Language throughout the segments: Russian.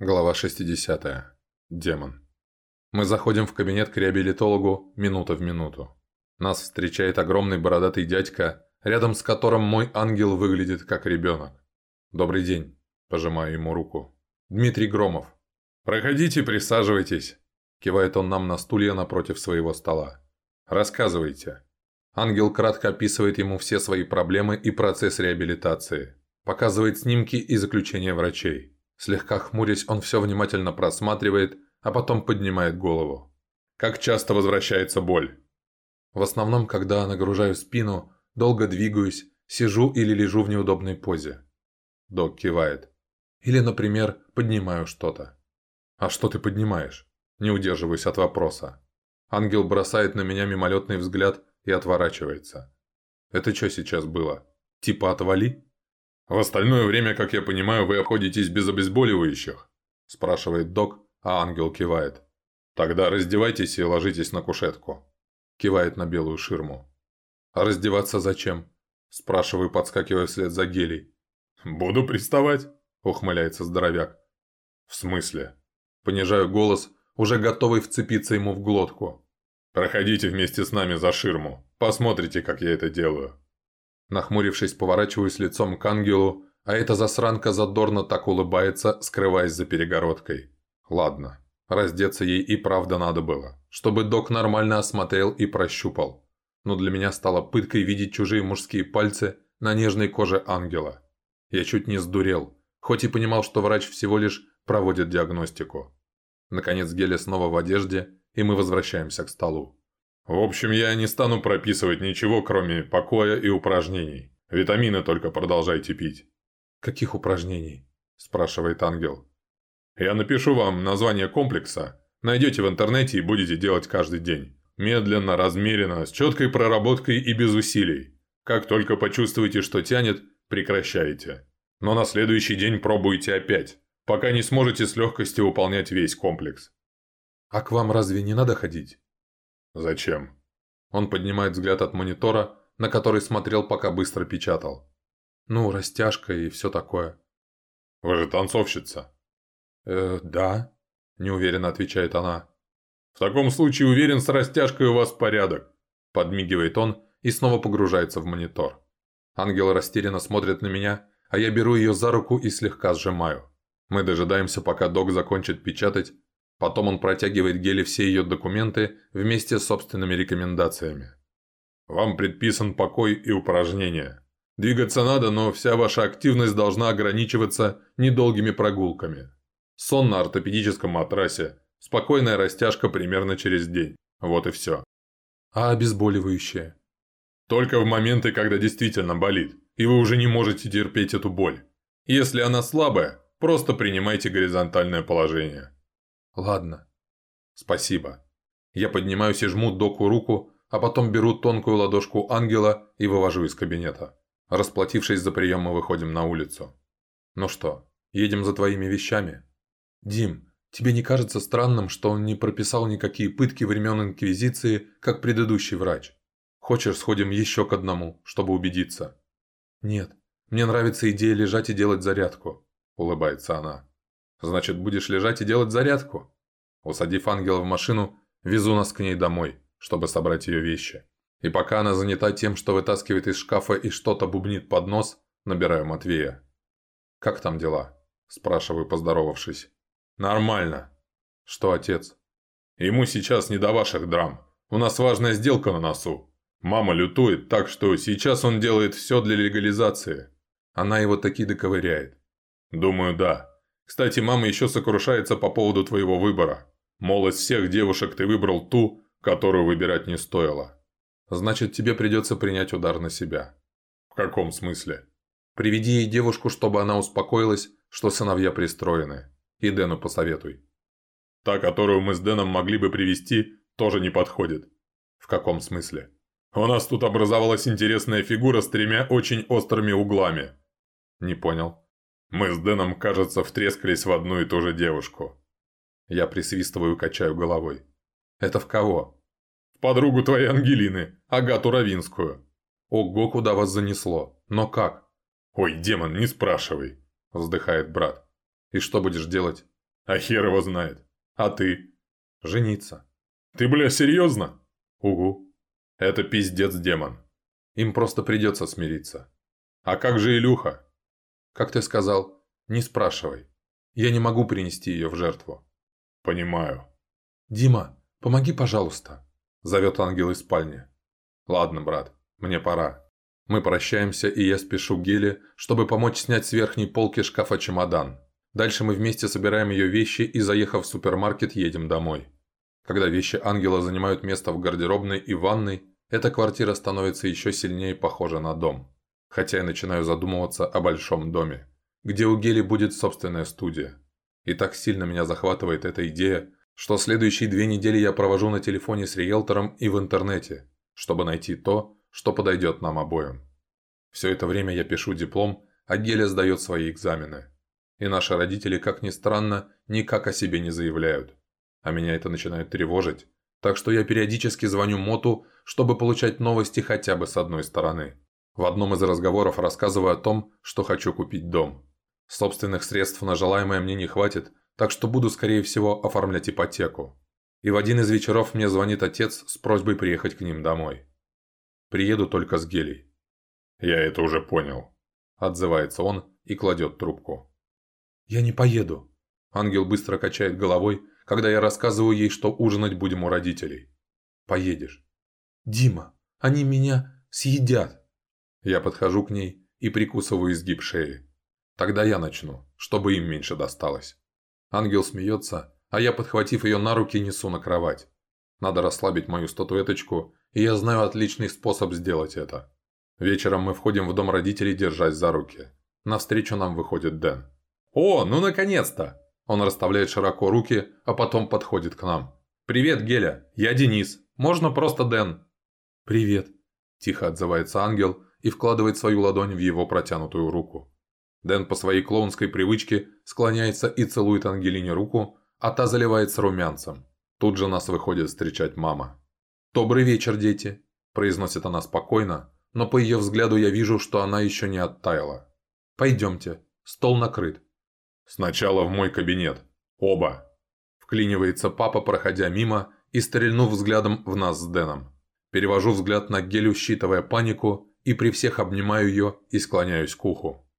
Глава 60. Демон. Мы заходим в кабинет к реабилитологу минута в минуту. Нас встречает огромный бородатый дядька, рядом с которым мой ангел выглядит как ребенок. «Добрый день», – пожимаю ему руку. «Дмитрий Громов». «Проходите, присаживайтесь», – кивает он нам на стулья напротив своего стола. «Рассказывайте». Ангел кратко описывает ему все свои проблемы и процесс реабилитации. Показывает снимки и заключения врачей. Слегка хмурясь, он все внимательно просматривает, а потом поднимает голову. «Как часто возвращается боль?» В основном, когда нагружаю спину, долго двигаюсь, сижу или лежу в неудобной позе. Док кивает. Или, например, поднимаю что-то. «А что ты поднимаешь?» Не удерживаюсь от вопроса. Ангел бросает на меня мимолетный взгляд и отворачивается. «Это что сейчас было? Типа отвали?» «В остальное время, как я понимаю, вы обходитесь без обезболивающих?» – спрашивает док, а ангел кивает. «Тогда раздевайтесь и ложитесь на кушетку», – кивает на белую ширму. «А раздеваться зачем?» – спрашиваю, подскакивая вслед за гелей. «Буду приставать», – ухмыляется здоровяк. «В смысле?» Понижаю голос, уже готовый вцепиться ему в глотку. «Проходите вместе с нами за ширму. Посмотрите, как я это делаю». Нахмурившись, поворачиваюсь лицом к ангелу, а эта засранка задорно так улыбается, скрываясь за перегородкой. Ладно, раздеться ей и правда надо было, чтобы док нормально осмотрел и прощупал. Но для меня стало пыткой видеть чужие мужские пальцы на нежной коже ангела. Я чуть не сдурел, хоть и понимал, что врач всего лишь проводит диагностику. Наконец Геля снова в одежде, и мы возвращаемся к столу. В общем, я не стану прописывать ничего, кроме покоя и упражнений. Витамины только продолжайте пить. «Каких упражнений?» – спрашивает ангел. «Я напишу вам название комплекса. Найдете в интернете и будете делать каждый день. Медленно, размеренно, с четкой проработкой и без усилий. Как только почувствуете, что тянет, прекращаете. Но на следующий день пробуйте опять, пока не сможете с легкостью выполнять весь комплекс». «А к вам разве не надо ходить?» «Зачем?» Он поднимает взгляд от монитора, на который смотрел, пока быстро печатал. «Ну, растяжка и все такое». «Вы же танцовщица?» «Э, да», – неуверенно отвечает она. «В таком случае уверен, с растяжкой у вас порядок», – подмигивает он и снова погружается в монитор. Ангел растерянно смотрит на меня, а я беру ее за руку и слегка сжимаю. Мы дожидаемся, пока док закончит печатать, Потом он протягивает Геле все ее документы вместе с собственными рекомендациями. «Вам предписан покой и упражнения. Двигаться надо, но вся ваша активность должна ограничиваться недолгими прогулками. Сон на ортопедическом матрасе, спокойная растяжка примерно через день. Вот и все». «А обезболивающее?» «Только в моменты, когда действительно болит, и вы уже не можете терпеть эту боль. Если она слабая, просто принимайте горизонтальное положение». «Ладно. Спасибо». Я поднимаюсь и жму доку руку, а потом беру тонкую ладошку ангела и вывожу из кабинета. Расплатившись за прием, мы выходим на улицу. «Ну что, едем за твоими вещами?» «Дим, тебе не кажется странным, что он не прописал никакие пытки времен Инквизиции, как предыдущий врач? Хочешь, сходим еще к одному, чтобы убедиться?» «Нет, мне нравится идея лежать и делать зарядку», – улыбается она. Значит, будешь лежать и делать зарядку. Усадив ангела в машину, везу нас к ней домой, чтобы собрать ее вещи. И пока она занята тем, что вытаскивает из шкафа и что-то бубнит под нос, набираю Матвея. «Как там дела?» – спрашиваю, поздоровавшись. «Нормально». «Что, отец?» «Ему сейчас не до ваших драм. У нас важная сделка на носу. Мама лютует, так что сейчас он делает все для легализации». Она его таки доковыряет. «Думаю, да. Кстати, мама еще сокрушается по поводу твоего выбора. Мол, из всех девушек ты выбрал ту, которую выбирать не стоило. Значит, тебе придется принять удар на себя. В каком смысле? Приведи ей девушку, чтобы она успокоилась, что сыновья пристроены. И Дэну посоветуй. Та, которую мы с Дэном могли бы привести, тоже не подходит. В каком смысле? У нас тут образовалась интересная фигура с тремя очень острыми углами. Не понял. Мы с Дэном, кажется, втрескались в одну и ту же девушку. Я присвистываю качаю головой. Это в кого? В подругу твоей Ангелины, Агату Равинскую. Ого, куда вас занесло. Но как? Ой, демон, не спрашивай, вздыхает брат. И что будешь делать? А хер его знает. А ты? Жениться. Ты, бля, серьезно? Угу. Это пиздец, демон. Им просто придется смириться. А как же Илюха? Как ты сказал, не спрашивай. Я не могу принести ее в жертву. Понимаю. Дима, помоги, пожалуйста. Зовет ангел из спальни. Ладно, брат, мне пора. Мы прощаемся, и я спешу к Геле, чтобы помочь снять с верхней полки шкафа чемодан. Дальше мы вместе собираем ее вещи и, заехав в супермаркет, едем домой. Когда вещи ангела занимают место в гардеробной и ванной, эта квартира становится еще сильнее похожа на дом. Хотя я начинаю задумываться о большом доме, где у Гели будет собственная студия. И так сильно меня захватывает эта идея, что следующие две недели я провожу на телефоне с риэлтором и в интернете, чтобы найти то, что подойдет нам обоим. Все это время я пишу диплом, а Геля сдает свои экзамены. И наши родители, как ни странно, никак о себе не заявляют. А меня это начинает тревожить, так что я периодически звоню Моту, чтобы получать новости хотя бы с одной стороны. В одном из разговоров рассказываю о том, что хочу купить дом. Собственных средств на желаемое мне не хватит, так что буду, скорее всего, оформлять ипотеку. И в один из вечеров мне звонит отец с просьбой приехать к ним домой. Приеду только с гелей». «Я это уже понял», – отзывается он и кладет трубку. «Я не поеду». Ангел быстро качает головой, когда я рассказываю ей, что ужинать будем у родителей. «Поедешь». «Дима, они меня съедят». Я подхожу к ней и прикусываю изгиб шеи. Тогда я начну, чтобы им меньше досталось. Ангел смеется, а я, подхватив ее на руки, несу на кровать. Надо расслабить мою статуэточку и я знаю отличный способ сделать это. Вечером мы входим в дом родителей, держась за руки. Навстречу нам выходит Дэн. «О, ну наконец-то!» Он расставляет широко руки, а потом подходит к нам. «Привет, Геля, я Денис. Можно просто Дэн?» «Привет», – тихо отзывается ангел и вкладывает свою ладонь в его протянутую руку. Дэн по своей клоунской привычке склоняется и целует Ангелине руку, а та заливается румянцем. Тут же нас выходит встречать мама. «Добрый вечер, дети», – произносит она спокойно, но по ее взгляду я вижу, что она еще не оттаяла. «Пойдемте, стол накрыт». «Сначала в мой кабинет. Оба!» Вклинивается папа, проходя мимо и стрельнув взглядом в нас с Дэном. Перевожу взгляд на Гелю, считывая панику, и при всех обнимаю ее и склоняюсь к уху.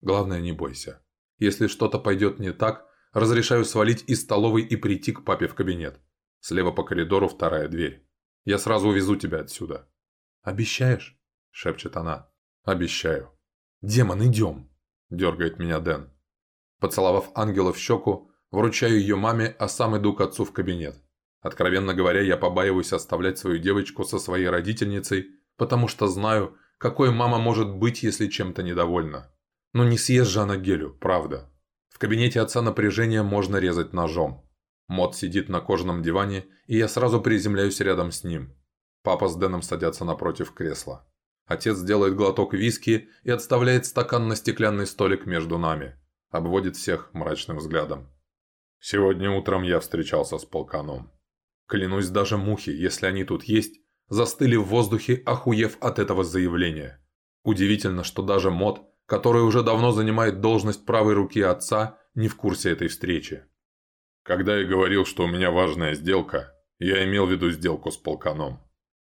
Главное, не бойся. Если что-то пойдет не так, разрешаю свалить из столовой и прийти к папе в кабинет. Слева по коридору вторая дверь. Я сразу увезу тебя отсюда». «Обещаешь?» – шепчет она. «Обещаю». «Демон, идем!» – дергает меня Дэн. Поцеловав ангела в щеку, вручаю ее маме, а сам иду к отцу в кабинет. Откровенно говоря, я побаиваюсь оставлять свою девочку со своей родительницей, потому что знаю, какой мама может быть, если чем-то недовольна. Но не съест же она гелю, правда. В кабинете отца напряжение можно резать ножом. Мод сидит на кожаном диване, и я сразу приземляюсь рядом с ним. Папа с Дэном садятся напротив кресла. Отец делает глоток виски и отставляет стакан на стеклянный столик между нами. Обводит всех мрачным взглядом. Сегодня утром я встречался с полканом. Клянусь, даже мухи, если они тут есть, застыли в воздухе, охуев от этого заявления. Удивительно, что даже Мод, который уже давно занимает должность правой руки отца, не в курсе этой встречи. Когда я говорил, что у меня важная сделка, я имел в виду сделку с полканом.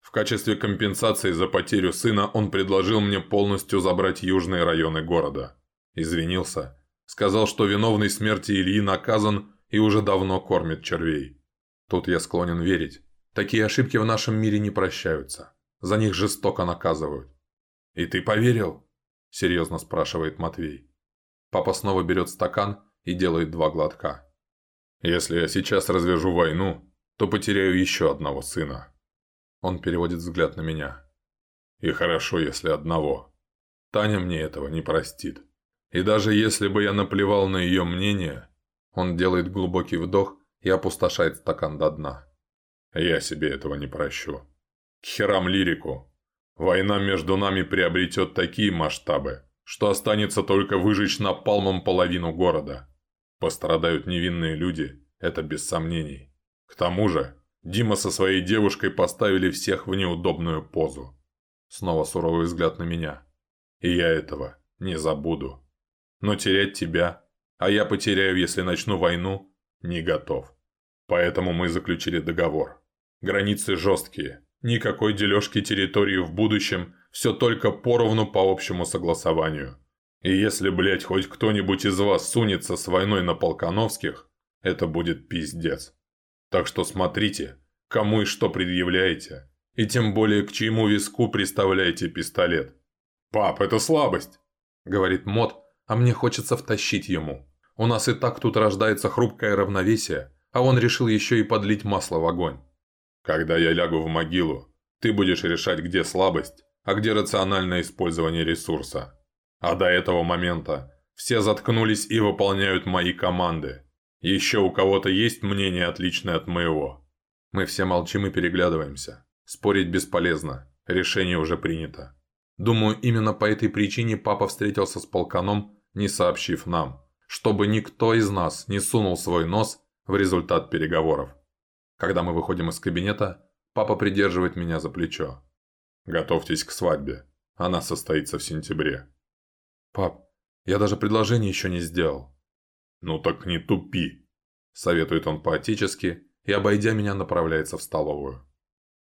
В качестве компенсации за потерю сына он предложил мне полностью забрать южные районы города. Извинился. Сказал, что виновный смерти Ильи наказан и уже давно кормит червей. Тут я склонен верить. Такие ошибки в нашем мире не прощаются. За них жестоко наказывают. «И ты поверил?» – серьезно спрашивает Матвей. Папа снова берет стакан и делает два глотка. Если я сейчас развяжу войну, то потеряю еще одного сына. Он переводит взгляд на меня. И хорошо, если одного. Таня мне этого не простит. И даже если бы я наплевал на ее мнение, он делает глубокий вдох и опустошает стакан до дна. Я себе этого не прощу. К херам лирику. Война между нами приобретет такие масштабы, что останется только выжечь напалмом половину города. Пострадают невинные люди, это без сомнений. К тому же, Дима со своей девушкой поставили всех в неудобную позу. Снова суровый взгляд на меня. И я этого не забуду. Но терять тебя, а я потеряю, если начну войну, не готов. Поэтому мы заключили договор. Границы жесткие, никакой дележки территории в будущем, все только поровну по общему согласованию. И если, блядь, хоть кто-нибудь из вас сунется с войной на Полкановских, это будет пиздец. Так что смотрите, кому и что предъявляете, и тем более к чьему виску приставляете пистолет. «Пап, это слабость!» – говорит Мот, а мне хочется втащить ему. У нас и так тут рождается хрупкое равновесие, а он решил еще и подлить масло в огонь. Когда я лягу в могилу, ты будешь решать, где слабость, а где рациональное использование ресурса. А до этого момента все заткнулись и выполняют мои команды. Еще у кого-то есть мнение, отличное от моего. Мы все молчим и переглядываемся. Спорить бесполезно, решение уже принято. Думаю, именно по этой причине папа встретился с полканом, не сообщив нам, чтобы никто из нас не сунул свой нос в результат переговоров. Когда мы выходим из кабинета, папа придерживает меня за плечо. Готовьтесь к свадьбе. Она состоится в сентябре. Пап, я даже предложение еще не сделал. Ну так не тупи, советует он поотечески и, обойдя меня, направляется в столовую.